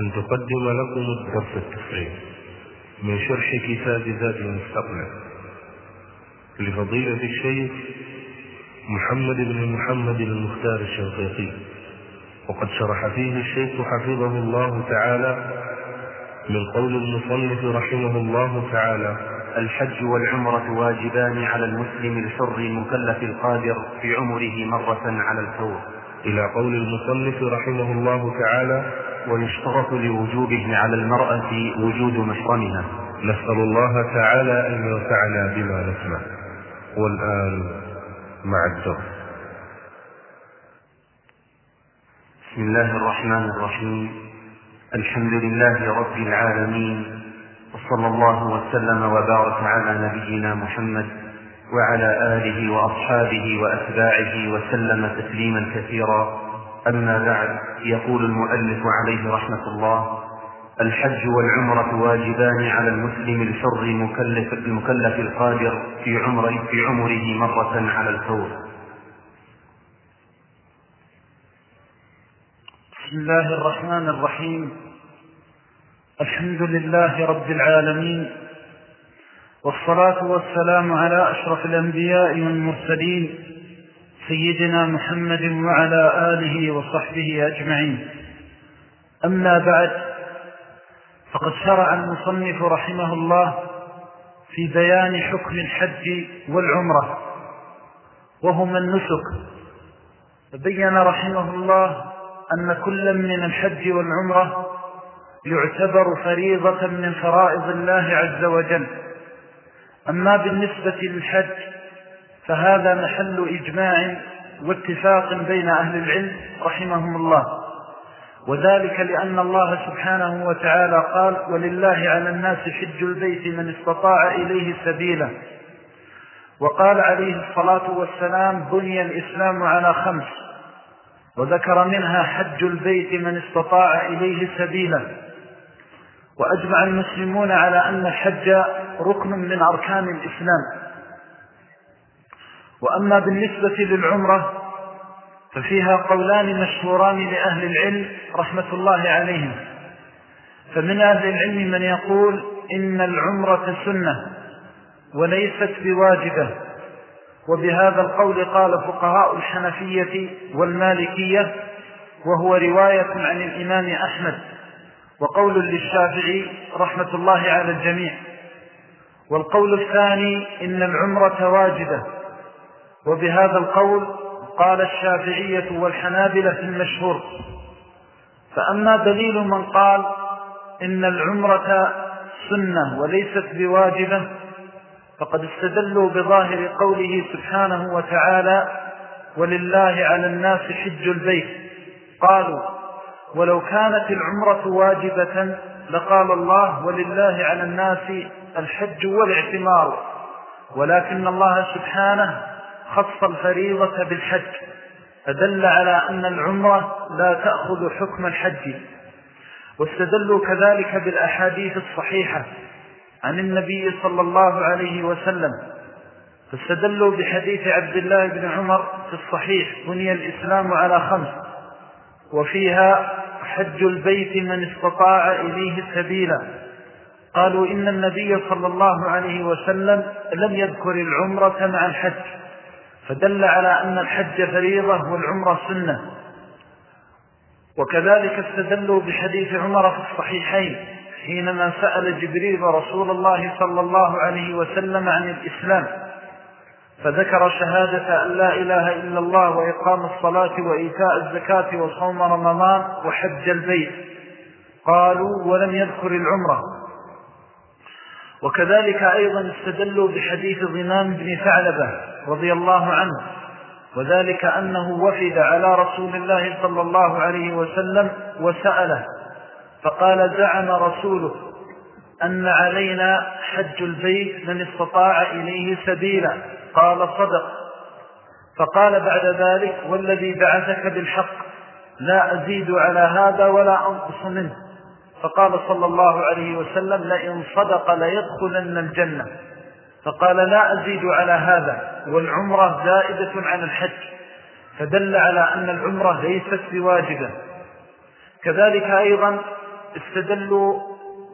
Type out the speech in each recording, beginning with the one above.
أن تقدم لكم الدرس التفريغ من شرح كتاب ذات المستقبل لفضيلة الشيخ محمد بن محمد المختار الشنقيطي. وقد شرح فيه الشيخ حفظه الله تعالى من قول المصنف رحمه الله تعالى الحج والعمرة واجبان على المسلم الحر المكلف القادر في عمره مرة على الفور. إلى قول المصنف رحمه الله تعالى ويشترط لوجوبه على المرأة وجود محرمها. نسأل الله تعالى أن ينفعنا بما نسمع. والآن مع الدرس. بسم الله الرحمن الرحيم. الحمد لله رب العالمين. وصلى الله وسلم وبارك على نبينا محمد وعلى آله وأصحابه وأتباعه وسلم تسليما كثيرا. أما بعد يقول المؤلف عليه رحمة الله الحج والعمرة واجبان على المسلم الحر المكلف, المكلف القادر في عمره, في عمره مرة على الفور. بسم الله الرحمن الرحيم. الحمد لله رب العالمين والصلاة والسلام على أشرف الأنبياء والمرسلين سيدنا محمد وعلى آله وصحبه أجمعين. أما بعد فقد شرع المصنف رحمه الله في بيان حكم الحج والعمرة وهما النسك بين رحمه الله أن كل من الحج والعمرة يعتبر فريضة من فرائض الله عز وجل. أما بالنسبة للحج فهذا محل إجماع واتفاق بين أهل العلم رحمهم الله. وذلك لأن الله سبحانه وتعالى قال ولله على الناس حج البيت من استطاع إليه سبيلا وقال عليه الصلاة والسلام بني الإسلام على خمس وذكر منها حج البيت من استطاع إليه سبيلا وأجمع المسلمون على أن الحج ركن من أركان الإسلام. وأما بالنسبة للعمرة ففيها قولان مشهوران لأهل العلم رحمة الله عليهم. فمن أهل العلم من يقول إن العمرة سنة وليست بواجبة. وبهذا القول قال فقهاء الحنفية والمالكية وهو رواية عن الإمام أحمد وقول للشافعي رحمة الله على الجميع. والقول الثاني إن العمرة واجبة. وبهذا القول قال الشافعية والحنابلة المشهور. فأما دليل من قال إن العمرة سنة وليست بواجبة فقد استدلوا بظاهر قوله سبحانه وتعالى ولله على الناس حج البيت قالوا ولو كانت العمرة واجبة لقال الله ولله على الناس الحج والاعتمار ولكن الله سبحانه خص الفريضة بالحج. فدل على أن العمرة لا تأخذ حكم الحج. واستدلوا كذلك بالأحاديث الصحيحة عن النبي صلى الله عليه وسلم. فاستدلوا بحديث عبد الله بن عمر في الصحيح بني الإسلام على خمس وفيها حج البيت من استطاع إليه سبيلا قالوا إن النبي صلى الله عليه وسلم لم يذكر العمرة مع الحج. فدل على أن الحج فريضة والعمرة سنة. وكذلك استدلوا بحديث عمر في الصحيحين حينما سأل جبريل رسول الله صلى الله عليه وسلم عن الإسلام فذكر شهادة أن لا إله إلا الله وإقام الصلاة وإيتاء الزكاة وصوم رمضان وحج البيت. قالوا ولم يذكر العمرة. وكذلك أيضا استدلوا بحديث ضمام بن ثعلبة رضي الله عنه وذلك أنه وفد على رسول الله صلى الله عليه وسلم وسأله فقال زعم رسوله أن علينا حج البيت من استطاع إليه سبيلا. قال صدق. فقال بعد ذلك والذي بعثك بالحق لا أزيد على هذا ولا أنقص منه. فقال صلى الله عليه وسلم لئن صدق ليدخلن الجنة. فقال لا أزيد على هذا والعمرة زائدة عن الحج. فدل على أن العمرة ليست بواجبة. كذلك أيضا استدلوا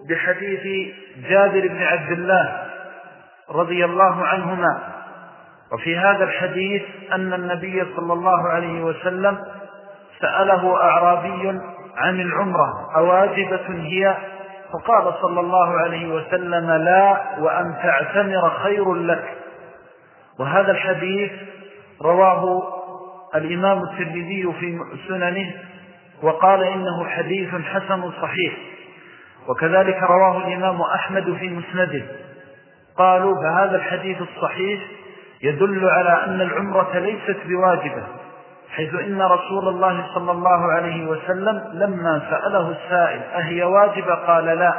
بحديث جابر بن عبد الله رضي الله عنهما. وفي هذا الحديث أن النبي صلى الله عليه وسلم سأله أعرابي عن العمرة. أواجبة هي فقال صلى الله عليه وسلم لا وأن تعتمر خير لك. وهذا الحديث رواه الإمام الترمذي في سننه وقال إنه حديث حسن صحيح. وكذلك رواه الإمام أحمد في مسنده. قالوا فهذا الحديث الصحيح يدل على أن العمرة ليست بواجبة. حيث إن رسول الله صلى الله عليه وسلم لما سأله السائل أهي واجبة؟ قال لا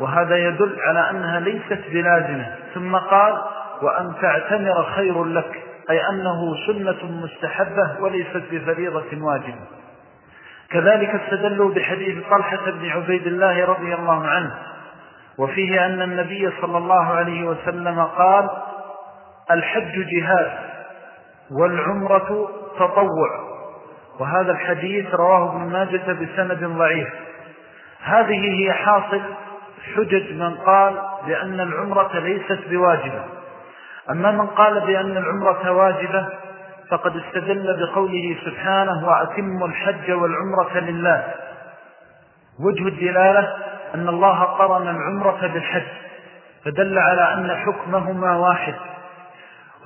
وهذا يدل على أنها ليست بلازمة. ثم قال وأن تعتمر خير لك أي أنه سنة مستحبة وليست بفريضة واجبة. كذلك استدلوا بحديث طلحة بن عبيد الله رضي الله عنه وفيه أن النبي صلى الله عليه وسلم قال الحج جهاد والعمرة تطوع وهذا الحديث رواه ابن ماجة بسند ضعيف. هذه هي حاصل حجج من قال بأن العمرة ليست بواجبة. أما من قال بأن العمرة واجبة فقد استدل بقوله سبحانه وأتم الحج والعمرة لله وجه الدلالة أن الله قرن العمرة بالحج فدل على أن حكمهما واحد.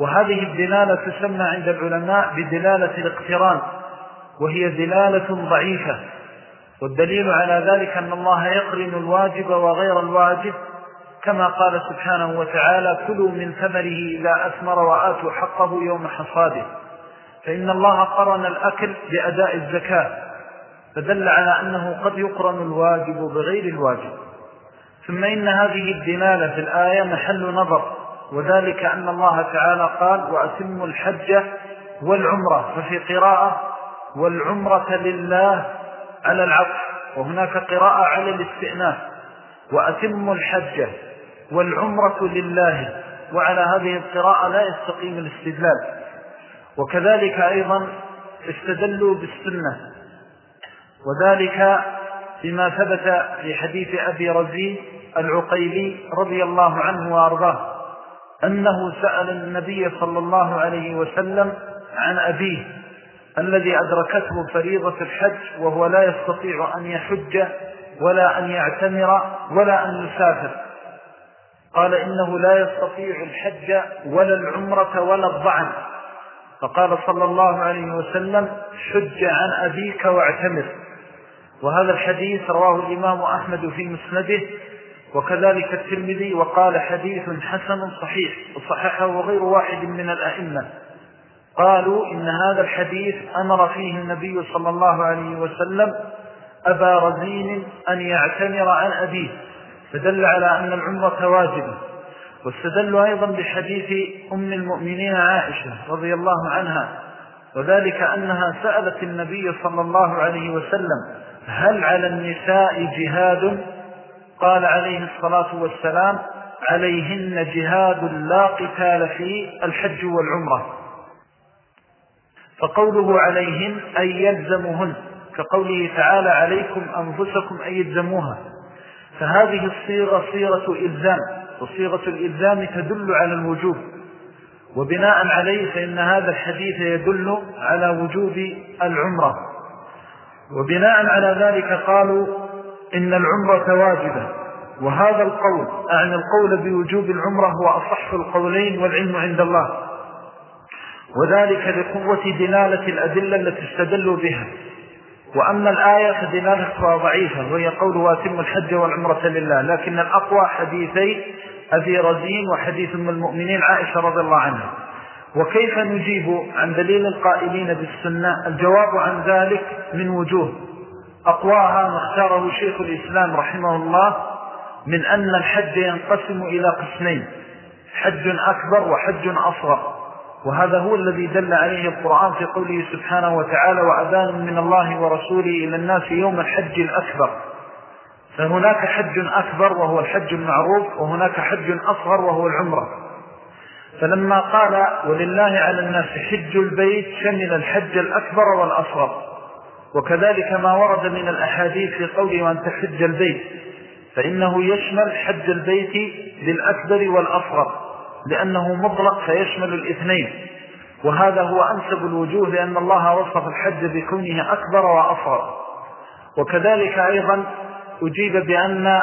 وهذه الدلالة تسمى عند العلماء بدلالة الاقتران وهي دلالة ضعيفة والدليل على ذلك أن الله يقرن الواجب وغير الواجب. كما قال سبحانه وتعالى كلوا من ثمره إذا أثمر وآتوا حقه يوم حصاده فإن الله قرن الأكل بأداء الزكاة فدل على أنه قد يقرن الواجب بغير الواجب. ثم إن هذه الدلالة في الآية محل نظر وذلك أن الله تعالى قال وأتم الحج والعمرة ففي قراءة والعمرة لله على العطف وهناك قراءة على الاستئناف وأتم الحج والعمرة لله وعلى هذه القراءة لا يستقيم الاستدلال. وكذلك أيضا استدلوا بالسنة. وذلك بما ثبت في حديث أبي رزي العقيلي رضي الله عنه وأرضاه. أنه سأل النبي صلى الله عليه وسلم عن أبيه الذي أدركته فريضة الحج وهو لا يستطيع أن يحج ولا أن يعتمر ولا أن يسافر. قال إنه لا يستطيع الحج ولا العمرة ولا الضعن. فقال صلى الله عليه وسلم حج عن أبيك واعتمر. وهذا الحديث رواه الإمام أحمد في مسنده وكذلك الترمذي وقال حديث حسن صحيح وصححه غير واحد من الأئمة. قالوا إن هذا الحديث أمر فيه النبي صلى الله عليه وسلم أبا رزين أن يعتمر عن أبيه فدل على أن العمرة واجبة واستدل أيضا بحديث أم المؤمنين عائشة رضي الله عنها وذلك أنها سألت النبي صلى الله عليه وسلم هل على النساء جهاد؟ قال عليه الصلاة والسلام عليهن جهاد لا قتال في الحج والعمرة. فقوله عليهن أي يلزمهن كقوله تعالى عليكم أنفسكم أي يلزموها. فهذه الصيغة صيغة إلزام وصيغة الإلزام تدل على الوجوب. وبناء عليه فإن هذا الحديث يدل على وجوب العمرة. وبناء على ذلك قالوا إن العمرة واجبة وهذا القول أعني القول بوجوب العمرة هو أصح القولين والعلم عند الله. وذلك لقوة دلالة الأدلة التي استدلوا بها. وأما الآية فدلالتها ضعيفة وهي قول واتم الحج والعمرة لله. لكن الأقوى حديثي أبي رزين وحديث من المؤمنين عائشة رضي الله عنها. وكيف نجيب عن دليل القائلين بالسنة؟ الجواب عن ذلك من وجوه. أقواها مختاره شيخ الإسلام رحمه الله من أن الحج ينقسم إلى قسمين حج أكبر وحج أصغر. وهذا هو الذي دل عليه القرآن في قوله سبحانه وتعالى وأذان من الله ورسوله إلى الناس يوم الحج الأكبر فهناك حج أكبر وهو الحج المعروف وهناك حج أصغر وهو العمرة. فلما قال ولله على الناس حج البيت شمل الحج الأكبر والأصغر وكذلك ما ورد من الأحاديث في قوله وأن تحج البيت فإنه يشمل حج البيت للأكبر والأصغر لأنه مطلق فيشمل الاثنين. وهذا هو أنسب الوجوه لأن الله وصف الحج بكونه أكبر وأصغر. وكذلك أيضا أجيب بأن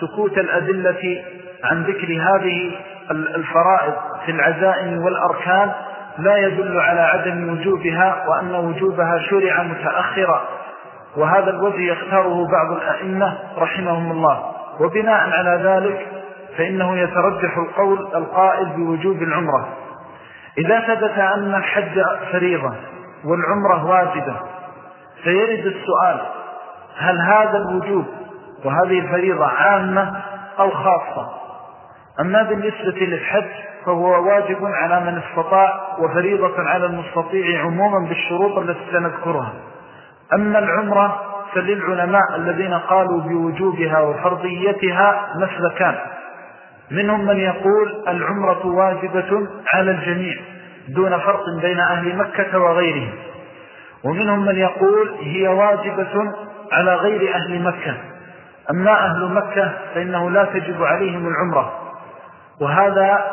سكوت الأدلة عن ذكر هذه الفرائض في العزائم والأركان لا يدل على عدم وجوبها وأن وجوبها شرع متأخرا. وهذا الوجه يختاره بعض الأئمة رحمهم الله. وبناء على ذلك فإنه يترجح القول القائل بوجوب العمرة. إذا ثبت أن الحج فريضة والعمرة واجبة فيرد السؤال هل هذا الوجوب وهذه الفريضة عامة أو خاصة؟ أما بالنسبة للحج فهو واجب على من استطاع وفريضة على المستطيع عموما بالشروط التي سنذكرها. أما العمرة فللعلماء الذين قالوا بوجوبها وفرضيتها مسلكان. منهم من يقول العمرة واجبة على الجميع دون فرق بين أهل مكة وغيرهم. ومنهم من يقول هي واجبة على غير أهل مكة. أما أهل مكة فإنه لا تجب عليهم العمرة. وهذا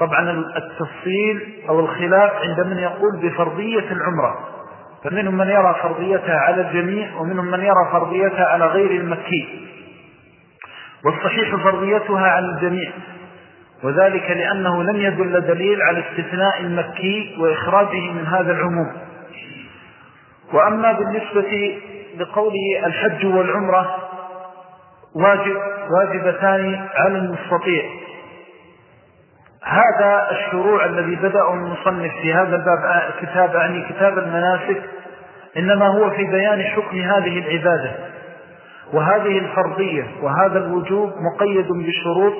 طبعا التفصيل أو الخلاف عند من يقول بفرضية العمرة. فمنهم من يرى فرضيتها على الجميع ومنهم من يرى فرضيتها على غير المكي. والصحيح فرضيتها على الجميع. وذلك لأنه لم يدل دليل على استثناء المكي وإخراجه من هذا العموم. وأما بالنسبة لقوله الحج والعمرة واجب واجبتان على المستطيع. هذا الشروع الذي بدأ المصنف في هذا الباب كتاب يعني كتاب المناسك إنما هو في بيان حكم هذه العبادة وهذه الفرضية وهذا الوجوب مقيد بشروط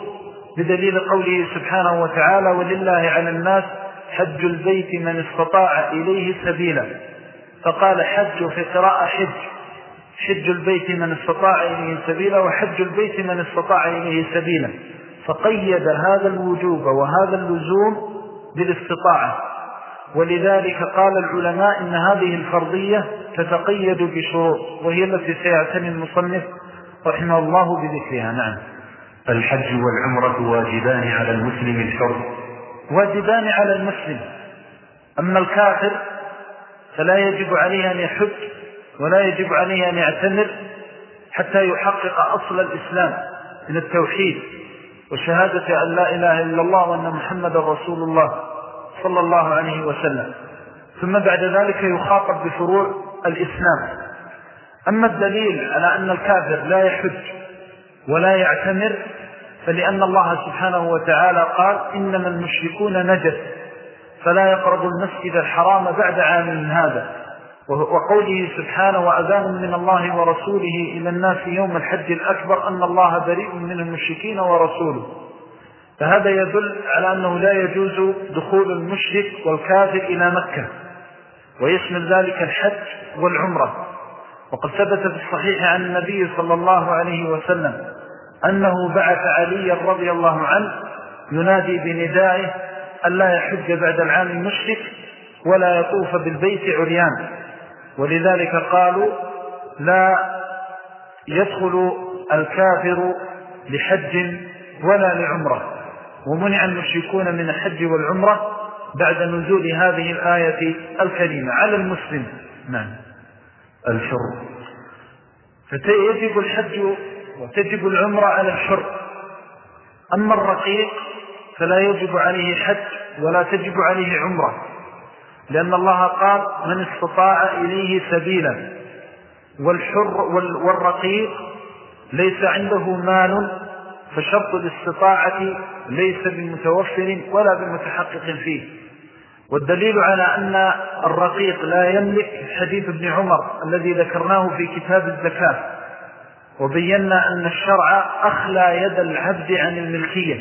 بدليل قوله سبحانه وتعالى ولله على الناس حج البيت من استطاع إليه سبيلا فقال حج في قراءة حج حج البيت من استطاع إليه سبيلا وحج البيت من استطاع إليه سبيلا فقيد هذا الوجوب وهذا اللزوم بالاستطاعة. ولذلك قال العلماء إن هذه الفرضية تتقيد بشروط وهي التي سيعتني المصنف رحمه الله بذكرها. نعم. الحج والعمرة واجبان على المسلم الحر واجبان على المسلم. أما الكافر فلا يجب عليه أن يحج ولا يجب عليه أن يعتمر حتى يحقق أصل الإسلام من التوحيد. وشهادة أن لا إله إلا الله وأن محمد رسول الله صلى الله عليه وسلم. ثم بعد ذلك يخاطب بفروع الإسلام. أما الدليل على أن الكافر لا يحج ولا يعتمر فلأن الله سبحانه وتعالى قال إنما المشركون نجس فلا يقرب المسجد الحرام بعد عام هذا. وقوله سبحانه وأذان من الله ورسوله إلى الناس يوم الحج الأكبر أن الله بريء من المشركين ورسوله. فهذا يدل على أنه لا يجوز دخول المشرك والكافر إلى مكة ويشمل ذلك الحج والعمرة. وقد ثبت في الصحيح عن النبي صلى الله عليه وسلم أنه بعث علي رضي الله عنه ينادي بندائه أن لا يحج بعد العام المشرك ولا يطوف بالبيت عريان. ولذلك قالوا لا يدخل الكافر لحج ولا لعمرة. ومنع المشركون من الحج والعمرة بعد نزول هذه الآية الكريمة. على المسلم. نعم. الحر. فيجب الحج وتجب العمرة على الحر. أما الرقيق فلا يجب عليه حج ولا تجب عليه عمرة. لأن الله قال من استطاع إليه سبيلا والحر والرقيق ليس عنده مال فشرط الاستطاعة ليس بمتوفر ولا بمتحقق فيه. والدليل على أن الرقيق لا يملك حديث ابن عمر الذي ذكرناه في كتاب الزكاة وبينا أن الشرع أخلى يد العبد عن الملكية.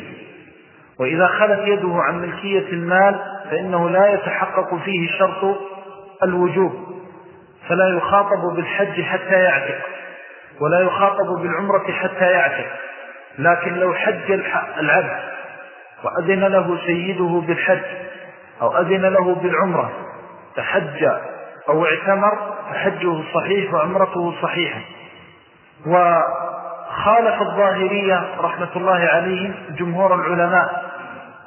وإذا خلت يده عن ملكية المال فإنه لا يتحقق فيه شرط الوجوب فلا يخاطب بالحج حتى يعتق ولا يخاطب بالعمرة حتى يعتق لكن لو حج العبد وأذن له سيده بالحج أو أذن له بالعمرة فحج أو اعتمر فحجه صحيح وعمرته صحيحة. وخالف الظاهرية رحمة الله عليهم جمهور العلماء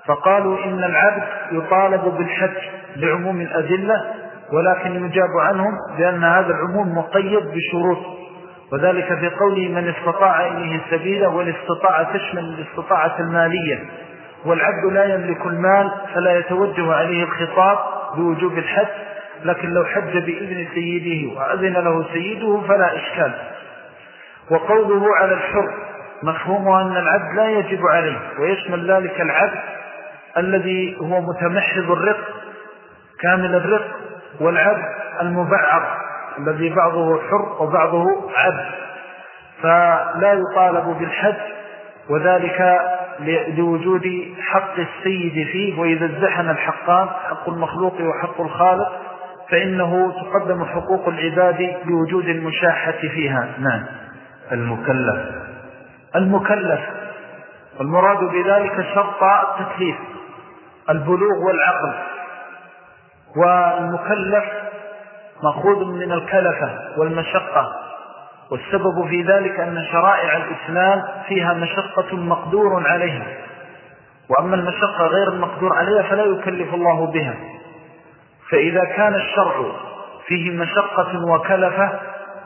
فقالوا إن العبد يطالب بالحج لعموم الأدلة ولكن يجاب عنهم بأن هذا العموم مقيد بشروط. وذلك في قوله من استطاع إليه سبيلا والاستطاع تشمل الاستطاعة المالية والعبد لا يملك المال فلا يتوجه عليه الخطاب بوجوب الحج لكن لو حج بإذن سيده وأذن له سيده فلا إشكال. وقوله على الحر مفهومه أن العبد لا يجب عليه ويشمل ذلك العبد الذي هو متمحض الرق كامل الرق والعبد المبعر الذي بعضه حر وبعضه عبد فلا يطالب بالحج وذلك لوجود حق السيد فيه. وإذا ازدحن الحقان حق المخلوق وحق الخالق فإنه تقدم حقوق العباد بوجود المشاحة فيها. نعم. المكلف. المكلف. والمراد بذلك شرط التكليف البلوغ والعقل. والمكلف مأخوذ من الكلفة والمشقة. والسبب في ذلك أن شرائع الإسلام فيها مشقة مقدور عليها. وأما المشقة غير المقدور عليها فلا يكلف الله بها. فإذا كان الشرع فيه مشقة وكلفة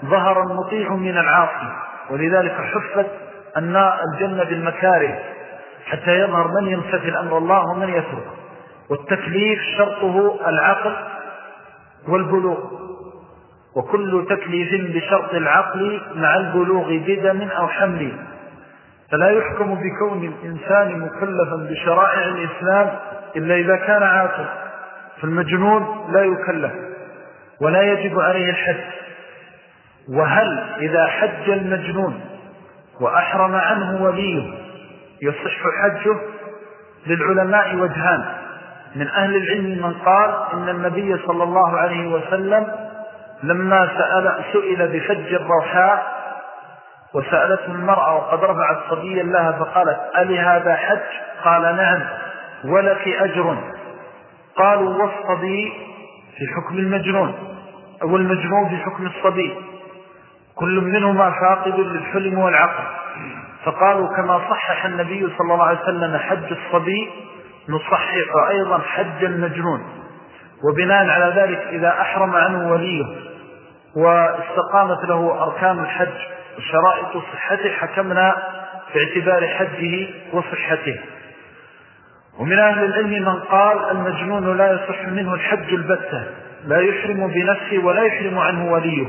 ظهر المطيع من العاصي. ولذلك حفت أن الجنة بالمكاره. حتى يظهر من يمتثل أمر الله ومن يترك. والتكليف شرطه العقل والبلوغ. وكل تكليف بشرط العقل مع البلوغ بدم أو حمل فلا يحكم بكون الإنسان مكلفا بشرائع الإسلام إلا إذا كان عاقل فالمجنون لا يكلف ولا يجب عليه الحج وهل إذا حج المجنون وأحرم عنه وليه يصح حجه للعلماء وجهان. من أهل العلم من قال إن النبي صلى الله عليه وسلم لما سأل سئل بفج الروحاء وسألته المرأة وقد رفعت صبيا لها فقالت ألي هذا حج؟ قال نعم ولك أجر. قالوا والصبي في حكم المجنون أو المجنون في حكم الصبي. كل منهما فاقد للحلم والعقل. فقالوا كما صحح النبي صلى الله عليه وسلم حج الصبي نصحح أيضا حج المجنون. وبناء على ذلك إذا أحرم عنه وليه واستقامت له أركان الحج وشرائط صحته حكمنا باعتبار حجه وصحته. ومن أهل العلم من قال المجنون لا يصح منه الحج البتة لا يحرم بنفسه ولا يحرم عنه وليه.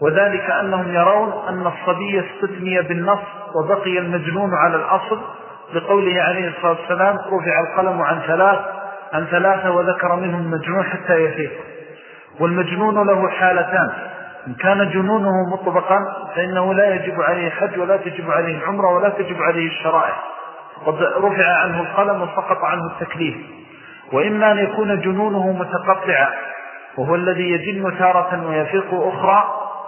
وذلك أنهم يرون أن الصبي استثني بالنص وبقي المجنون على الأصل لقوله عليه الصلاة والسلام رفع القلم عن ثلاث عن ثلاثة وذكر منهم المجنون حتى يفيق. والمجنون له حالتان إن كان جنونه مطبقا فإنه لا يجب عليه الحج ولا تجب عليه العمرة ولا تجب عليه الشرائع. قد رفع عنه القلم وسقط عنه التكليف. وإما أن يكون جنونه متقطعا وهو الذي يجن تارة ويفيق أخرى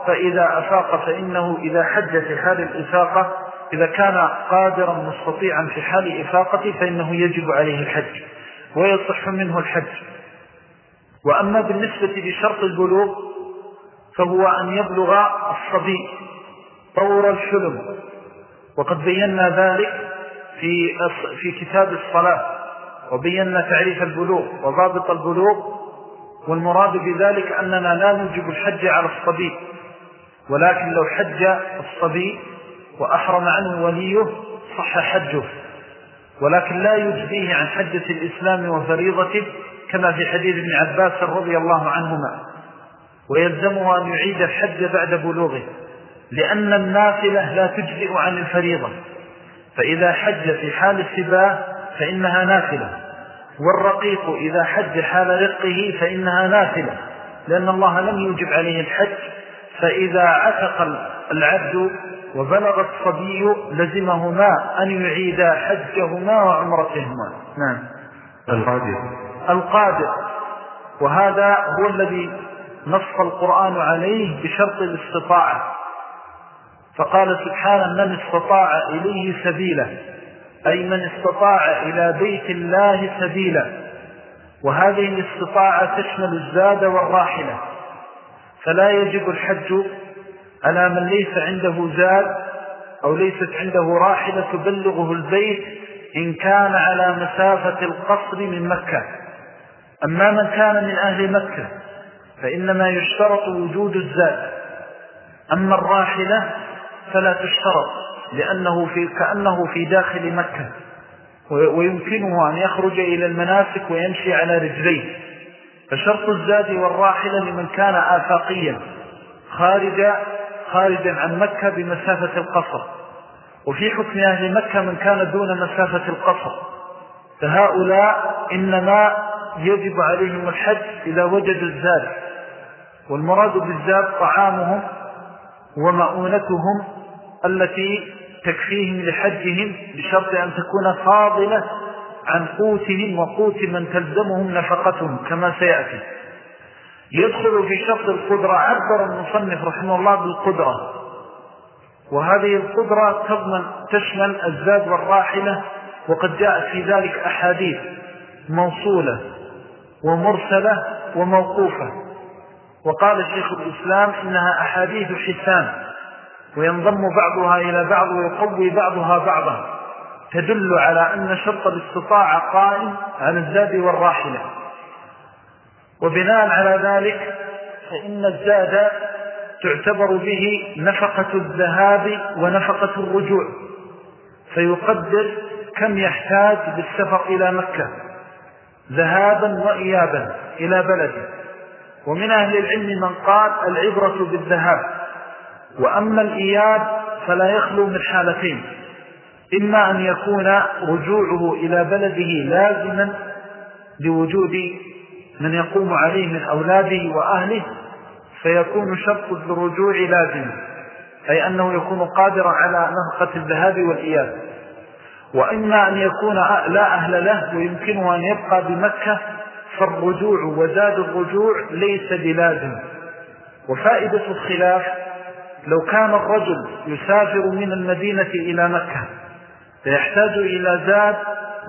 فإذا أفاق فإنه إذا حج في حال الإفاقة إذا كان قادرا مستطيعا في حال إفاقته فإنه يجب عليه الحج ويصح منه الحج. وأما بالنسبة لشرط البلوغ فهو أن يبلغ الصبي طور الحلم. وقد بينا ذلك في في كتاب الصلاة وبينا تعريف البلوغ وضابط البلوغ والمراد بذلك أننا لا نجب الحج على الصبي. ولكن لو حج الصبي وأحرم عنه وليه صح حجه ولكن لا يجزيه عن حجة الإسلام وفريضته كما في حديث ابن عباس رضي الله عنهما ويلزمه أن يعيد الحج بعد بلوغه لأن النافلة لا تجزئ عن الفريضة فإذا حج في حال السباة فإنها نافلة والرقيق إذا حج حال رقه فإنها نافلة لأن الله لم يوجب عليه الحج فإذا عتق العبد وبلغ الصبي لزمهما أن يعيدا حجهما وعمرتهما. نعم. القادر. القادر. وهذا هو الذي نص القرآن عليه بشرط الاستطاعة. فقال سبحانه من استطاع إليه سبيلا أي من استطاع إلى بيت الله سبيلا وهذه الاستطاعة تشمل الزاد والراحلة. فلا يجب الحج على من ليس عنده زاد أو ليست عنده راحلة تبلغه البيت إن كان على مسافة القصر من مكة. أما من كان من أهل مكة فإنما يشترط وجود الزاد. أما الراحلة فلا تشترط لأنه في كأنه في داخل مكة. ويمكنه أن يخرج إلى المناسك ويمشي على رجليه. فشرط الزاد والراحلة لمن كان آفاقيا خارج خارجا عن مكة بمسافة القصر. وفي حكم أهل مكة من كان دون مسافة القصر. فهؤلاء إنما يجب عليهم الحج إذا وجدوا الزاد. والمراد بالزاد طعامهم ومؤونتهم التي تكفيهم لحجهم بشرط أن تكون فاضلة عن قوتهم وقوت من تلزمهم نفقتهم كما سيأتي. يدخل في شرط القدرة. عبر المصنف رحمه الله بالقدرة. وهذه القدرة تضمن تشمل الزاد والراحلة وقد جاءت في ذلك أحاديث موصولة ومرسلة وموقوفة. وقال الشيخ الإسلام إنها أحاديث حسان وينضم بعضها إلى بعض ويقوي بعضها بعضا. تدل على أن شرط الاستطاعة قائم على الزاد والراحلة. وبناء على ذلك فإن الزاد تعتبر به نفقة الذهاب ونفقة الرجوع فيقدر كم يحتاج بالسفر إلى مكة ذهابا وإيابا إلى بلده ومن أهل العلم من قال العبرة بالذهاب وأما الإياب فلا يخلو من حالتين إما أن يكون رجوعه إلى بلده لازما لوجود من يقوم عليه من أولاده وأهله فيكون شرط الرجوع لازما أي أنه يكون قادرا على نفقة الذهاب والإياب. وإما أن يكون لا أهل له ويمكنه أن يبقى بمكة فالرجوع وزاد الرجوع ليس بلازم. وفائدة الخلاف لو كان الرجل يسافر من المدينة إلى مكة فيحتاج إلى زاد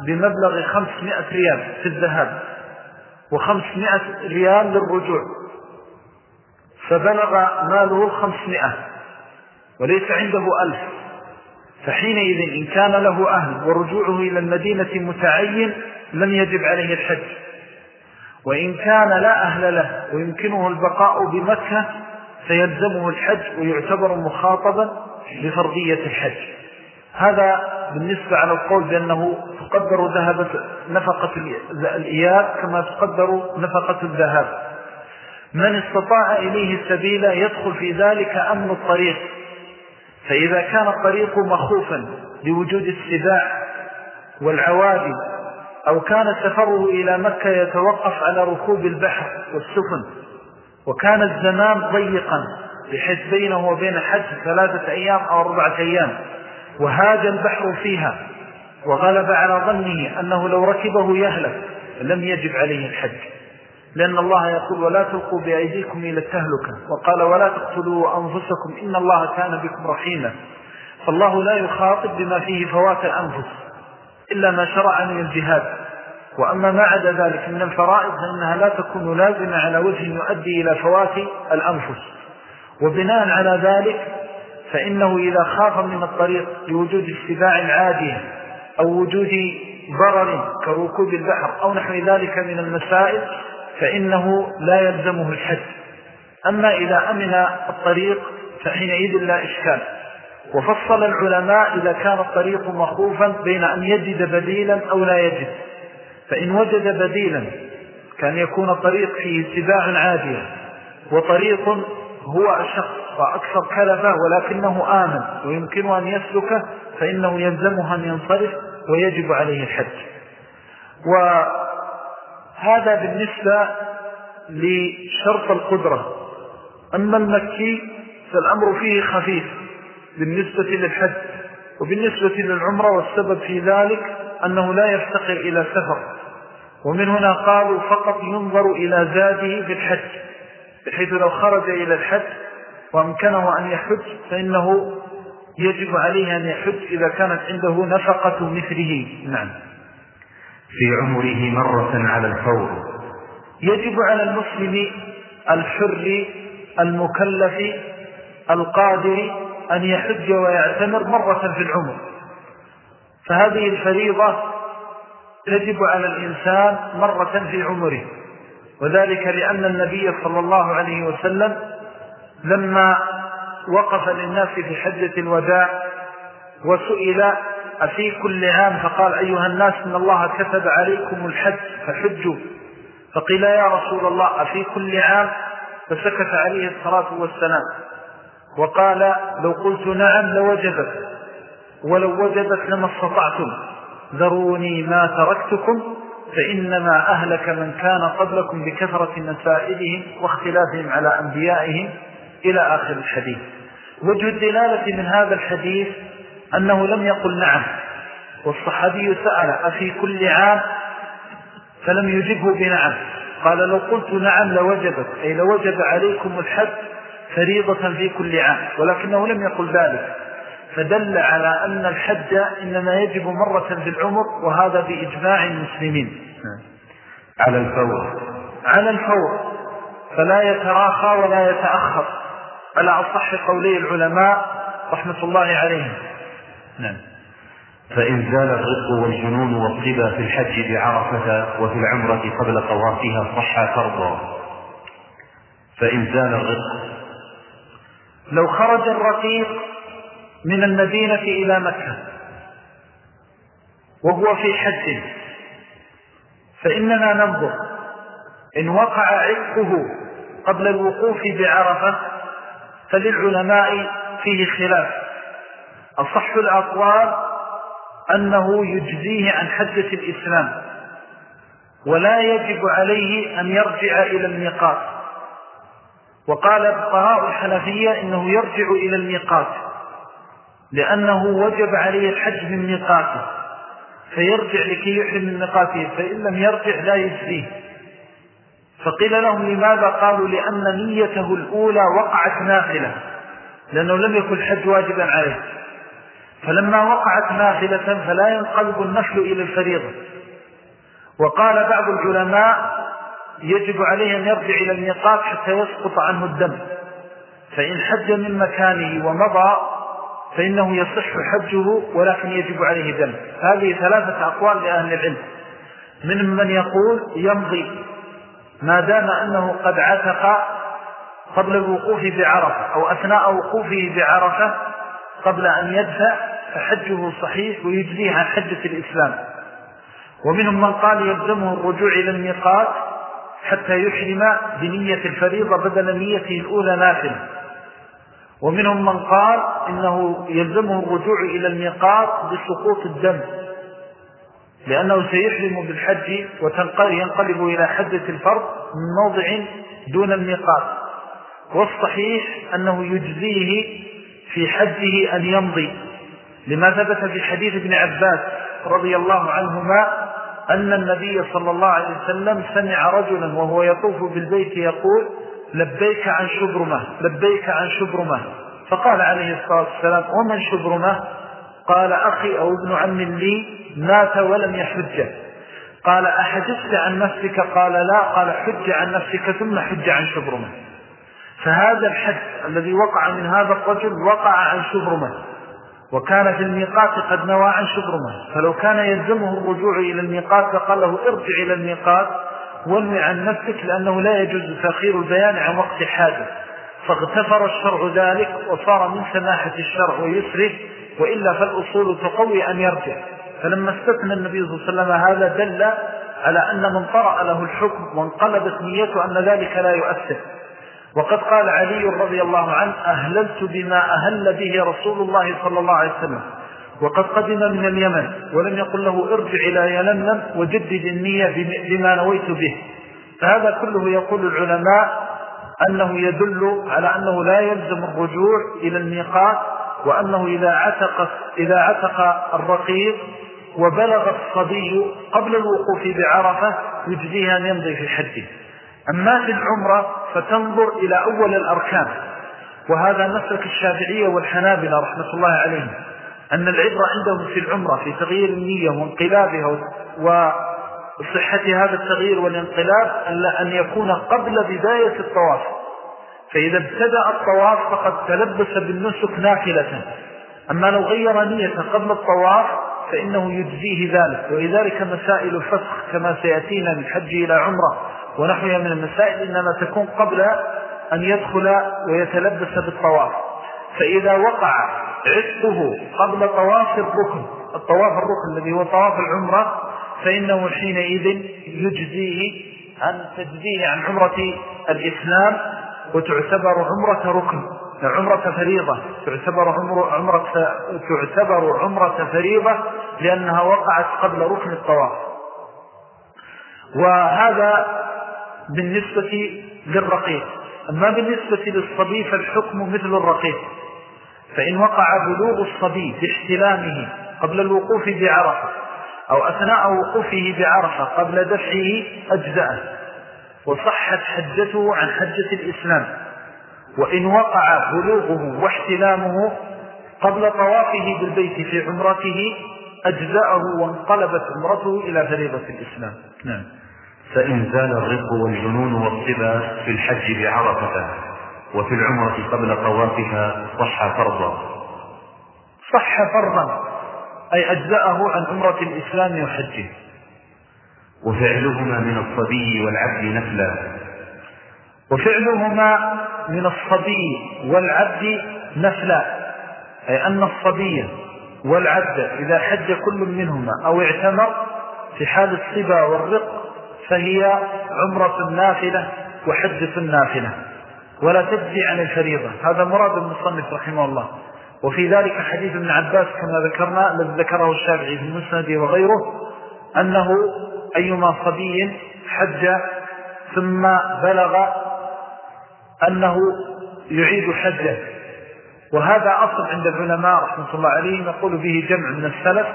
بمبلغ خمسمائة ريال في الذهاب. وخمسمائة ريال للرجوع. فبلغ ماله الخمسمائة وليس عنده ألف. فحينئذ إن كان له أهل ورجوعه إلى المدينة متعين لم يجب عليه الحج. وإن كان لا أهل له ويمكنه البقاء بمكة فيلزمه الحج ويعتبر مخاطبا بفرضية الحج. هذا بالنسبة على القول بأنه تقدر ذهب نفقة الإياب كما تقدر نفقة الذهاب من استطاع إليه السبيل يدخل في ذلك أمن الطريق. فإذا كان الطريق مخوفا لوجود السباع والعوادي أو كان سفره إلى مكة يتوقف على ركوب البحر والسفن وكان الزمان ضيقا بحيث بينه وبين حج ثلاثة أيام أو أربعة أيام. وهاج البحر فيها وغلب على ظنه أنه لو ركبه يهلك لم يجب عليه الحج. لأن الله يقول ولا تلقوا بأيديكم إلى التهلكة. وقال ولا تقتلوا أنفسكم إن الله كان بكم رحيما. فالله لا يخاطب بما فيه فوات الأنفس إلا ما شرع من الجهاد. وأما ما عدا ذلك من الفرائض فإنها لا تكون لازمة على وجه يؤدي إلى فوات الأنفس. وبناء على ذلك فإنه إذا خاف من الطريق لوجود اتباع عادية أو وجود ضرر كركوب البحر أو نحو ذلك من المسائل فإنه لا يلزمه الحد. أما إذا أمن الطريق فحينئذ لا إشكال. وفصل العلماء إذا كان الطريق مخوفا بين أن يجد بديلا أو لا يجد. فإن وجد بديلا كان يكون الطريق فيه اتباع عادية وطريق هو أشق وأكثر كلفة ولكنه آمن ويمكن أن يسلك فإنه يلزمها أن ينصرف ويجب عليه الحج. وهذا بالنسبة لشرط القدرة. أما المكي فالأمر فيه خفيف بالنسبة للحج وبالنسبة للعمرة والسبب في ذلك أنه لا يفتقر إلى سفر. ومن هنا قالوا فقط ينظر إلى زاده في الحج. بحيث لو خرج إلى الحج وأمكنه أن يحج فإنه يجب عليه أن يحج إذا كانت عنده نفقة مثله. نعم. في عمره مرة على الفور. يجب على المسلم الحر المكلف القادر أن يحج ويعتمر مرة في العمر. فهذه الفريضة تجب على الإنسان مرة في عمره. وذلك لأن النبي صلى الله عليه وسلم لما وقف للناس في حجة الوداع وسئل أفي كل عام؟ فقال أيها الناس إن الله كتب عليكم الحج فحجوا. فقيل يا رسول الله أفي كل عام؟ فسكت عليه الصلاة والسلام. وقال لو قلت نعم لوجبت ولو وجبت لما استطعتم ذروني ما تركتكم فإنما أهلك من كان قبلكم بكثرة مسائلهم واختلافهم على أنبيائهم إلى آخر الحديث. وجه الدلالة من هذا الحديث أنه لم يقل نعم والصحابي سأل أفي كل عام؟ فلم يجبه بنعم. قال لو قلت نعم لوجبت أي لوجب عليكم الحج فريضة في كل عام ولكنه لم يقل ذلك. فدل على أن الحج إنما يجب مرة في العمر وهذا بإجماع المسلمين. على الفور. على الفور. فلا يتراخى ولا يتأخر. على أصح قولي العلماء رحمة الله عليهم. نعم. فإن زال الرق والجنون والصبا في الحج بعرفة وفي العمرة قبل طوافها صح فرضا. فإن زال الرق لو خرج الرقيق من المدينة إلى مكة. وهو في حج فإننا ننظر. إن وقع عقه قبل الوقوف بعرفة فللعلماء فيه خلاف. أصح الأقوال أنه يجزيه عن حجة الإسلام. ولا يجب عليه أن يرجع إلى الميقات. وقال الفقهاء الحنفية إنه يرجع إلى الميقات. لأنه وجب عليه الحج من ميقاته فيرجع لكي يحرم من ميقاته فإن لم يرجع لا يجزيه. فقيل لهم لماذا قالوا لأن نيته الأولى وقعت نافلة لأنه لم يكن الحج واجبا عليه. فلما وقعت نافلة فلا ينقلب النفل إلى الفريضة. وقال بعض العلماء يجب عليه أن يرجع إلى الميقات حتى يسقط عنه الدم. فإن حج من مكانه ومضى فإنه يصح حجه ولكن يجب عليه دم هذه ثلاثة أقوال لأهل العلم. من من يقول يمضي. ما دام أنه قد عتق قبل الوقوف بعرفة أو أثناء وقوفه بعرفة قبل أن يدفع فحجه صحيح ويجزيه عن حجة الإسلام. ومنهم من قال يلزمه الرجوع إلى الميقات حتى يحرم بنية الفريضة بدل نيته الأولى نافلة. ومنهم من قال إنه يلزمه الرجوع إلى الميقات بسقوط الدم لأنه سيحرم بالحج وينقلب إلى حجة الفرض من موضع دون الميقات. والصحيح أنه يجزيه في حجه أن يمضي لما ثبت في حديث ابن عباس رضي الله عنهما أن النبي صلى الله عليه وسلم سمع رجلا وهو يطوف بالبيت يقول لبيك عن شبرمة لبيك عن شبرمة. فقال عليه الصلاة والسلام ومن شبرمة؟ قال أخي أو ابن عم لي مات ولم يحج. قال أحججت عن نفسك؟ قال لا. قال حج عن نفسك ثم حج عن شبرمة. فهذا الحج الذي وقع من هذا الرجل وقع عن شبرمة. وكان في الميقات قد نوى عن شبرمة. فلو كان يلزمه الرجوع إلى الميقات فقال له ارجع إلى الميقات. وانوي عن نفسك لأنه لا يجوز تأخير البيان عن وقت حاجة. فاغتفر الشرع ذلك وصار من سماحة الشرع ويسره وإلا فالأصول تقوي أن يرجع. فلما استثنى النبي صلى الله عليه وسلم هذا دل على أن من طرأ له الحكم وانقلبت نيته أن ذلك لا يؤثر. وقد قال علي رضي الله عنه أهللت بما أهل به رسول الله صلى الله عليه وسلم. وقد قدم من اليمن ولم يقل له ارجع إلى يلمم وجدد النية بما نويت به. فهذا كله يقول العلماء أنه يدل على أنه لا يلزم الرجوع إلى الميقات وأنه إذا عتق, إذا عتق الرقيق وبلغ الصبي قبل الوقوف بعرفة يجزيها أن يمضي في حده أما في العمرة فتنظر إلى أول الأركان وهذا مسلك الشافعية والحنابلة رحمة الله عليهم. أن العبرة عندهم في العمرة في تغيير النية وانقلابها وصحة هذا التغيير والانقلاب أن يكون قبل بداية الطواف. فإذا ابتدأ الطواف فقد تلبس بالنسك نافلة. أما لو غير نية قبل الطواف فإنه يجزيه ذلك. ولذلك مسائل الفسخ كما سيأتينا من حج إلى عمرة ونحوها من المسائل إنما تكون قبل أن يدخل ويتلبس بالطواف. فإذا وقع عتقه قبل طواف الركن. الطواف الركن الذي هو طواف العمرة فإنه حينئذ يجزيه أن تجزيه عن عمرة الإسلام وتعتبر عمرة ركن. عمرة فريضة. تعتبر عمرة, عمرة تعتبر عمرة فريضة لأنها وقعت قبل ركن الطواف. وهذا بالنسبة للرقيق. أما بالنسبة للصبي فالحكم مثل الرقيق. فإن وقع بلوغ الصبي باحتلامه قبل الوقوف بعرفة أو أثناء وقوفه بعرفة قبل دفعه أجزأه. وصحت حجته عن حجة الإسلام. وإن وقع بلوغه واحتلامه قبل طوافه بالبيت في عمرته أجزأه وانقلبت عمرته إلى فريضة الإسلام. نعم. فإن زال الرق والجنون والصبا في الحج بعرفة. وفي العمرة قبل طوافها صح فرضا. صح فرضا. أي أجزأه عن عمرة الإسلام وحجه. وفعلهما من الصبي والعبد نفلا. وفعلهما من الصبي والعبد نفلا. أي أن الصبي والعبد إذا حج كل منهما أو اعتمر في حال الصبا والرق فهي عمرة نافلة وحجة نافلة. ولا تجزي عن الفريضة. هذا مراد المصنف رحمه الله. وفي ذلك حديث ابن عباس كما ذكرنا الذي ذكره الشافعي في المسند وغيره أنه أيما صبي حج ثم بلغ أنه يعيد حجه. وهذا أصل عند العلماء رحمة الله عليهم يقول به جمع من السلف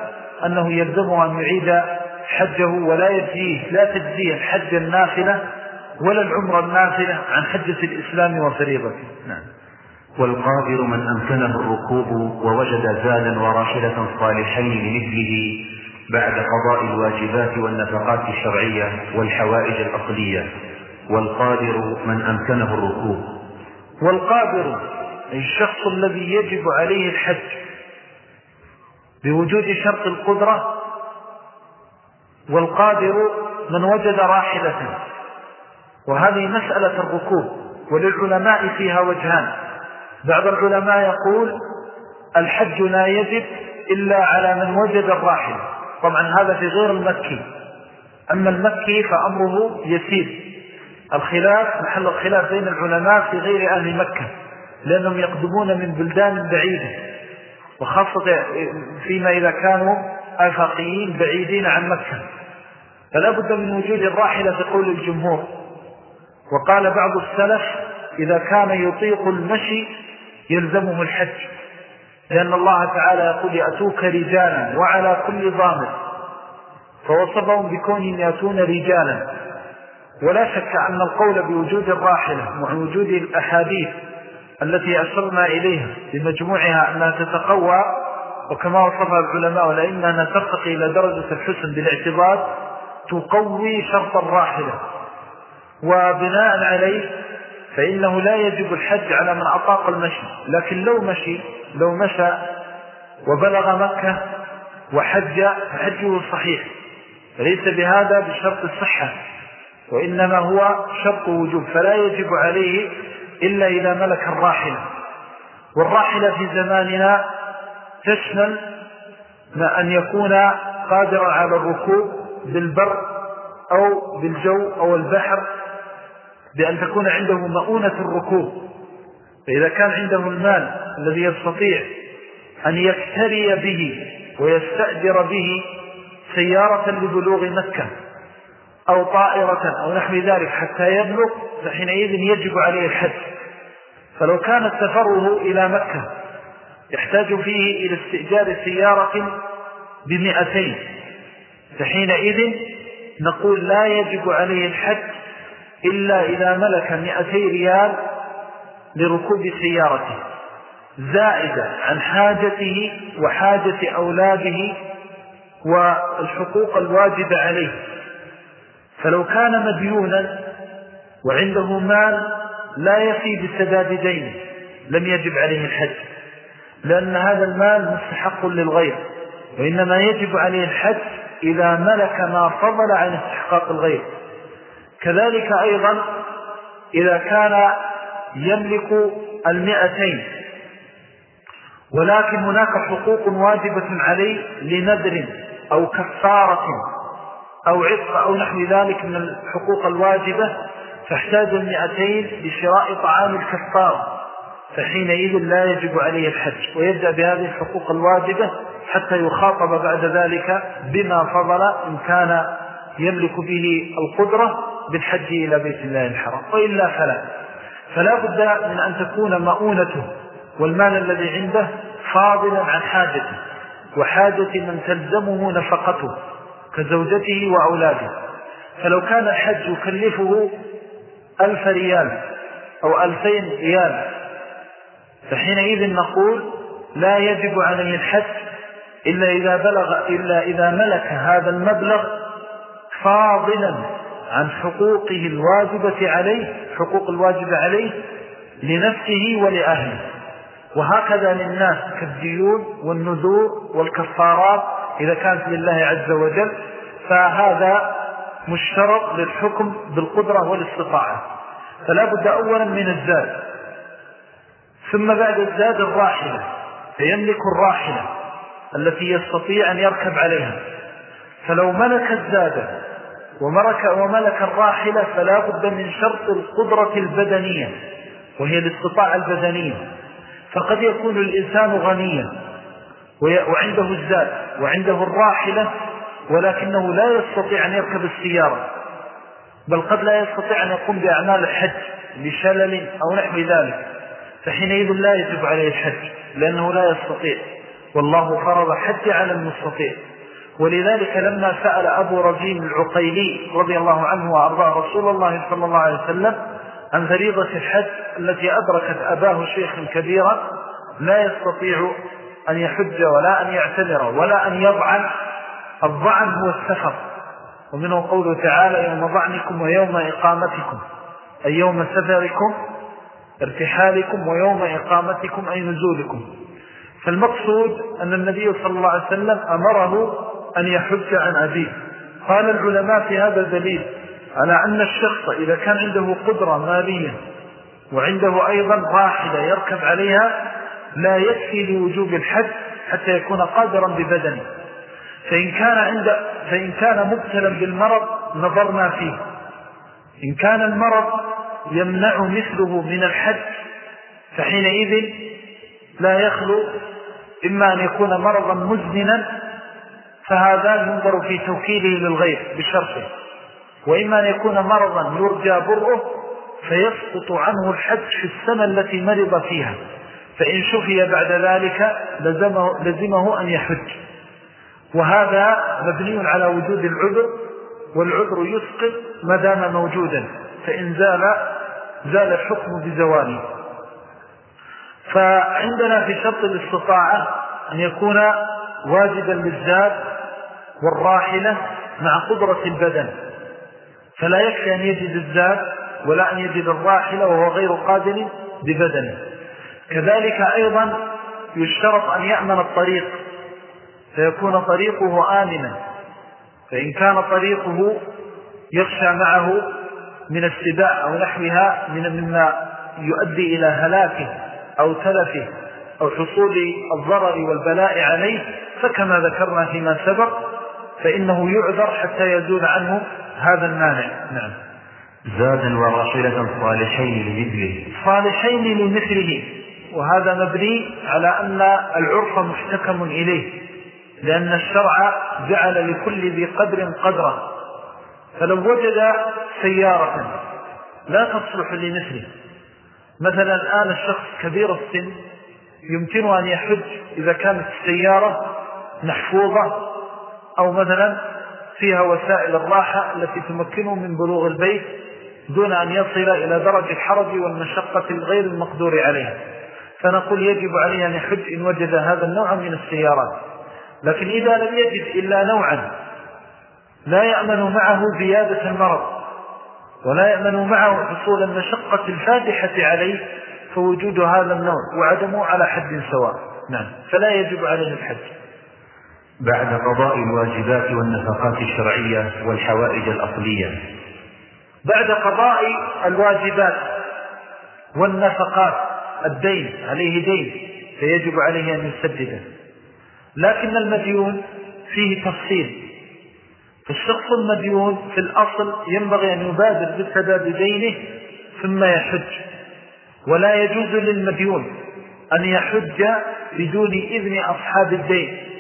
أنه يلزمه أن يعيد حجه ولا يجزيه لا تجزية الحج النافلة ولا العمر النافلة عن حجة الإسلام وفريضته نعم. والقادر من أمكنه الركوب ووجد زادا وراحلة صالحين لمثله بعد قضاء الواجبات والنفقات الشرعية والحوائج الأصلية. والقادر من أمكنه الركوب. والقادر الشخص الذي يجب عليه الحج بوجود شرط القدرة والقادر من وجد راحلة. وهذه مسألة الركوب وللعلماء فيها وجهان. بعض العلماء يقول الحج لا يجب إلا على من وجد الراحلة طبعا هذا في غير المكي. أما المكي فأمره يسير. الخلاف محل الخلاف بين العلماء في غير أهل مكة لأنهم يقدمون من بلدان بعيدة. وخاصة فيما إذا كانوا آفاقيين بعيدين عن مكة. فلا بد من وجود الراحلة في قول الجمهور. وقال بعض السلف إذا كان يطيق المشي يلزمه الحج لأن الله تعالى يقول يأتوك رجالا وعلى كل ضامر فوصفهم بكونهم يأتون رجالا. ولا شك أن القول بوجود الراحلة ووجود الأحاديث التي أشرنا إليها بمجموعها أنها تتقوى وكما وصفها العلماء ولأنها أنها ترتقي إلى درجة الحسن بالاعتبار تقوي شرط الراحلة. وبناء عليه فإنه لا يجب الحج على من أطاق المشي. لكن لو مشي لو مشى وبلغ مكة وحج فحجه صحيح. فليس بهذا بشرط الصحة وإنما هو شرط وجوب. فلا يجب عليه إلا إذا ملك الراحلة. والراحلة في زماننا تشمل ما أن يكون قادرا على الركوب بالبر أو بالجو أو البحر بأن تكون عنده مؤونة الركوب. فإذا كان عنده المال الذي يستطيع أن يكتري به ويستأجر به سيارة لبلوغ مكة أو طائرة أو نحو ذلك حتى يبلغ فحينئذ يجب عليه الحج. فلو كان سفره إلى مكة يحتاج فيه إلى استئجار سيارة بمئتين فحينئذ نقول لا يجب عليه الحج إلا إذا ملك مئتي ريال لركوب سيارته زائدة عن حاجته وحاجة أولاده والحقوق الواجبة عليه. فلو كان مديونا وعنده مال لا يفي بسداد دين لم يجب عليه الحج لأن هذا المال مستحق للغير وإنما يجب عليه الحج إذا ملك ما فضل عن استحقاق الغير. كذلك أيضا إذا كان يملك المئتين ولكن هناك حقوق واجبة عليه لنذر أو كفارة أو عطف أو نحو ذلك من الحقوق الواجبة فاحتاج المئتين لشراء طعام الكفارة فحينئذ لا يجب عليه الحج ويبدأ بهذه الحقوق الواجبة حتى يخاطب بعد ذلك بما فضل إن كان يملك به القدرة بالحج إلى بيت الله الحرام. وإلا فلا. فلا بد من أن تكون مؤونته والمال الذي عنده فاضلا عن حاجته وحاجة من تلزمه نفقته كزوجته وأولاده. فلو كان الحج يكلفه ألف ريال أو ألفين ريال فحينئذ نقول لا يجب عليه الحج إلا إذا بلغ إلا إذا ملك هذا المبلغ فاضلا عن حقوقه الواجبة عليه حقوق الواجبة عليه لنفسه ولأهله. وهكذا للناس كالديون والنذور والكفارات إذا كانت لله عز وجل فهذا مشترط للحكم بالقدرة والاستطاعة. فلا بد أولا من الزاد. ثم بعد الزاد الراحلة فيملك الراحلة التي يستطيع أن يركب عليها. فلو ملك الزاد وملك, وملك الراحلة فلا بد من شرط القدرة البدنية وهي الاستطاعة البدنية. فقد يكون الإنسان غنيا وعنده الزاد وعنده الراحلة ولكنه لا يستطيع أن يركب السيارة بل قد لا يستطيع أن يقوم بأعمال الحج لشلل أو نحو ذلك. فحينئذ لا يجب عليه الحج لأنه لا يستطيع. والله فرض حج على المستطيع. ولذلك لما سأل أبو رجيم العقيلي رضي الله عنه وأرضاه رسول الله صلى الله عليه وسلم عن فريضة الحج التي أدركت أباه شيخا كبيرا لا يستطيع أن يحج ولا أن يعتمر ولا أن يضعن. الضعن هو السفر. ومنه قوله تعالى يوم ضعنكم ويوم إقامتكم أي يوم سفركم ارتحالكم ويوم إقامتكم أي نزولكم. فالمقصود أن النبي صلى الله عليه وسلم أمره أن يحج عن أبيه. قال العلماء في هذا دليل على أن الشخص إذا كان عنده قدرة مالية وعنده أيضا راحلة يركب عليها لا يكفي لوجوب الحج حتى يكون قادرا ببدنه. فإن كان, عند فإن كان مبتلا بالمرض نظرنا فيه. إن كان المرض يمنع مثله من الحج فحينئذ لا يخلو إما أن يكون مرضا مزمنا فهذا ينظر في توكيله للغير بشرطه. وإما أن يكون مرضا يرجى برؤه فيسقط عنه الحج في السنة التي مرض فيها. فإن شفي بعد ذلك لزمه, لزمه أن يحج. وهذا مبني على وجود العذر والعذر يسقط ما دام موجودا فإن زال زال الحكم بزواله. فعندنا في شرط الاستطاعة أن يكون واجدا للزاد والراحلة مع قدرة البدن. فلا يكفي أن يجد الزاد ولا أن يجد الراحلة وهو غير قادر ببدنه. كذلك أيضا يشترط أن يأمن الطريق. فيكون طريقه آمنا. فإن كان طريقه يخشى معه من السباع أو نحوها من مما يؤدي إلى هلاكه أو تلفه أو حصول الضرر والبلاء عليه فكما ذكرنا فيما سبق فإنه يعذر حتى يزول عنه هذا المانع. نعم. زادا ورحلة صالحين لمثله. صالحين لمثله. وهذا مبني على أن العرف محتكم إليه لأن الشرع جعل لكل ذي قدر قدرا. فلو وجد سيارة لا تصلح لمثله. مثلا الآن الشخص كبير السن يمكن أن يحج إذا كانت السيارة محفوظة أو مثلا فيها وسائل الراحة التي تمكنه من بلوغ البيت دون أن يصل إلى درجة الحرج والمشقة الغير المقدور عليها فنقول يجب عليه أن يحج إن وجد هذا النوع من السيارات. لكن إذا لم يجد إلا نوعا لا يأمن معه زيادة المرض ولا يأمن معه حصول المشقة الفادحة عليه فوجود هذا النوع وعدمه على حد سواء. نعم فلا يجب عليه الحج. بعد قضاء الواجبات والنفقات الشرعية والحوائج الأصلية. بعد قضاء الواجبات والنفقات الدين عليه دين فيجب عليه أن يسدده. لكن المديون فيه تفصيل. فالشخص المديون في الأصل ينبغي أن يبادر بالسداد دينه ثم يحج. ولا يجوز للمديون أن يحج بدون إذن أصحاب الدين.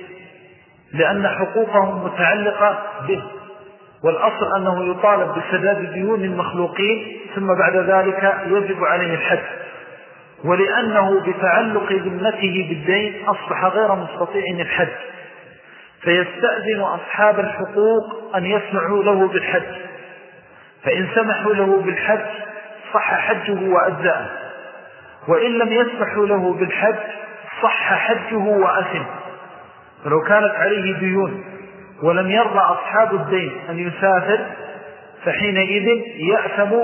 لأن حقوقهم متعلقة به. والأصل أنه يطالب بسداد ديون المخلوقين ثم بعد ذلك يجب عليه الحج ولأنه بتعلق ذمته بالدين أصبح غير مستطيع الحج فيستأذن أصحاب الحقوق أن يسمعوا له بالحج فإن سمحوا له بالحج صح حجه وأجزاءه وإن لم يسمحوا له بالحج صح حجه وأثم فلو كانت عليه ديون ولم يرضى أصحاب الدين أن يسافر فحينئذ يأثم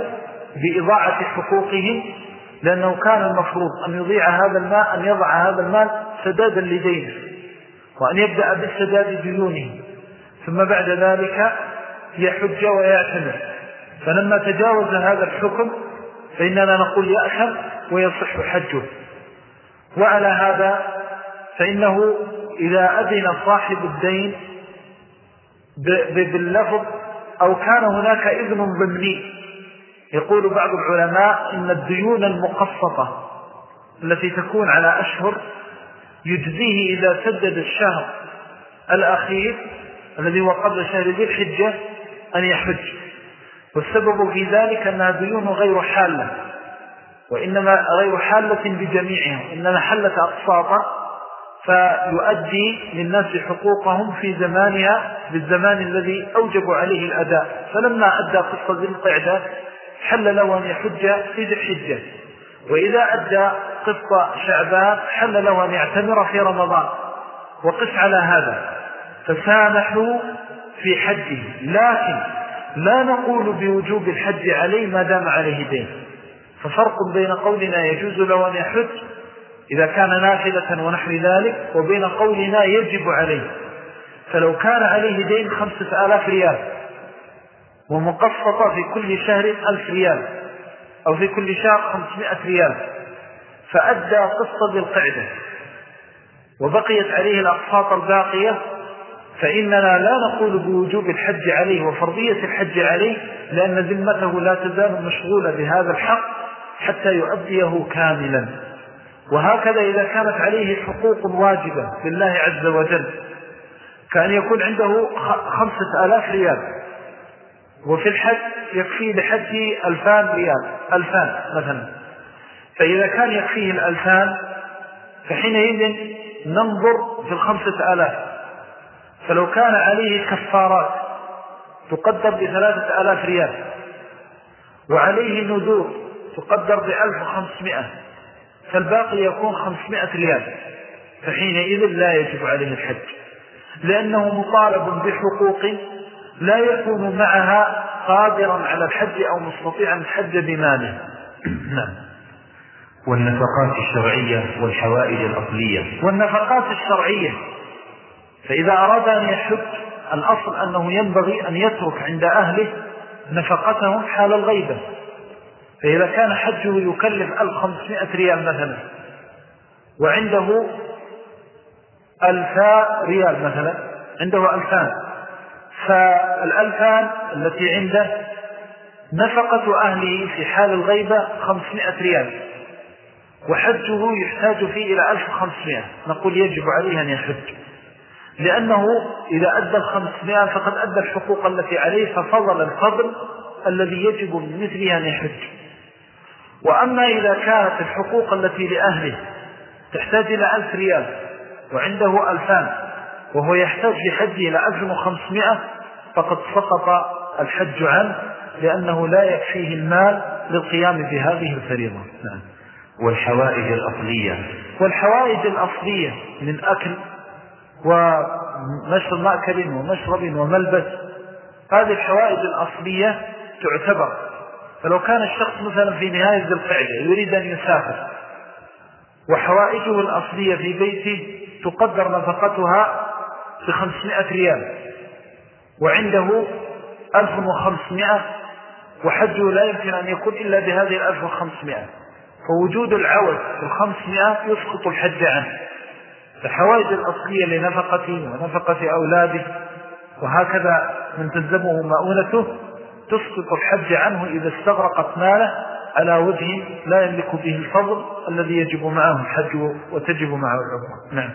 بإضاعة حقوقهم لأنه كان المفروض أن يضيع هذا المال أن يضع هذا المال سدادا لدينه وأن يبدأ بالسداد ديونه. ثم بعد ذلك يحج ويعتمر. فلما تجاوز هذا الحكم فإننا نقول يأثم ويصح حجه. وعلى هذا فإنه إذا أذن صاحب الدين باللفظ أو كان هناك إذن ضمني. يقول بعض العلماء إن الديون المقسطة التي تكون على أشهر يجزيه إذا سدد الشهر الأخير الذي هو قبل شهر ذي الحجة أن يحج. والسبب في ذلك أنها ديون غير حالة وإنما غير حالة بجميعها إنما حلت أقساطا فيؤدي للناس حقوقهم في زمانها بالزمان الذي أوجب عليه الأداء. فلما أدى قصة ذي القعدة حل له أن يحج في ذي الحجة. وإذا أدى قصة شعبان حل له أن يعتمر في رمضان. وقس على هذا. فسامحوا في حجه. لكن لا نقول بوجوب الحج عليه ما دام عليه دين. ففرق بين قولنا يجوز له أن يحج إذا كان نافلة ونحو ذلك وبين قولنا يجب عليه. فلو كان عليه دين خمسة آلاف ريال ومقسطة في كل شهر ألف ريال أو في كل شهر خمسمائة ريال فأدى قسط بالقعدة. وبقيت عليه الأقساط الباقية فإننا لا نقول بوجوب الحج عليه وفرضية الحج عليه لأن ذمته لا تزال مشغولة بهذا الحق حتى يؤديه كاملا. وهكذا إذا كانت عليه حقوق واجبة لله عز وجل كأن يكون عنده خمسة آلاف ريال وفي الحج يكفيه لحج ألفان ريال ألفان مثلا. فإذا كان يكفيه الألفان فحينئذ ننظر في الخمسة آلاف. فلو كان عليه كفارات تقدر بثلاثة آلاف ريال وعليه نذور تقدر بألف وخمسمائة. فالباقي يكون خمسمائة ريال. فحينئذ لا يجب عليه الحج. لأنه مطالب بحقوق لا يكون معها قادرا على الحج أو مستطيعا الحج بماله. نعم. والنفقات الشرعية والحوائج الأصلية. والنفقات الشرعية. فإذا أراد أن يحج الأصل أنه ينبغي أن يترك عند أهله نفقتهم حال الغيبة. فإذا كان حجه يكلف 1500 ريال مثلا وعنده ألفا ريال مثلا عنده ألفان فالألفان التي عنده نفقة أهله في حال الغيبة 500 ريال وحجه يحتاج فيه إلى 1500 نقول يجب عليه أن يحج لأنه إذا أدى الخمسمائة فقد أدى الحقوق التي عليه ففضل الفضل الذي يجب من مثله أن يحج. وأما إذا كانت الحقوق التي لأهله تحتاج إلى ألف ريال وعنده ألفان وهو يحتاج لحجه إلى ألف وخمسمائة فقد سقط الحج عنه لأنه لا يكفيه المال للقيام بهذه الفريضة. نعم. والحوائج الأصلية. والحوائج الأصلية من أكل ومشرب مأكل ومشرب وملبس هذه الحوائج الأصلية تعتبر فلو كان الشخص مثلا في نهاية ذي القعدة يريد أن يسافر وحوائجه الأصلية في بيته تقدر نفقتها بخمسمائة ريال وعنده ألف وخمسمائة وحجه لا يمكن أن يكون إلا بهذه الألف وخمسمائة. فوجود العوض الخمسمائة يسقط الحج عنه. الحوائج الأصلية لنفقته ونفقة أولاده وهكذا من تلزمه مؤونته. تسقط الحج عنه إذا استغرقت ماله على وجه لا يملك به الفضل الذي يجب معه الحج وتجب معه العمرة. نعم.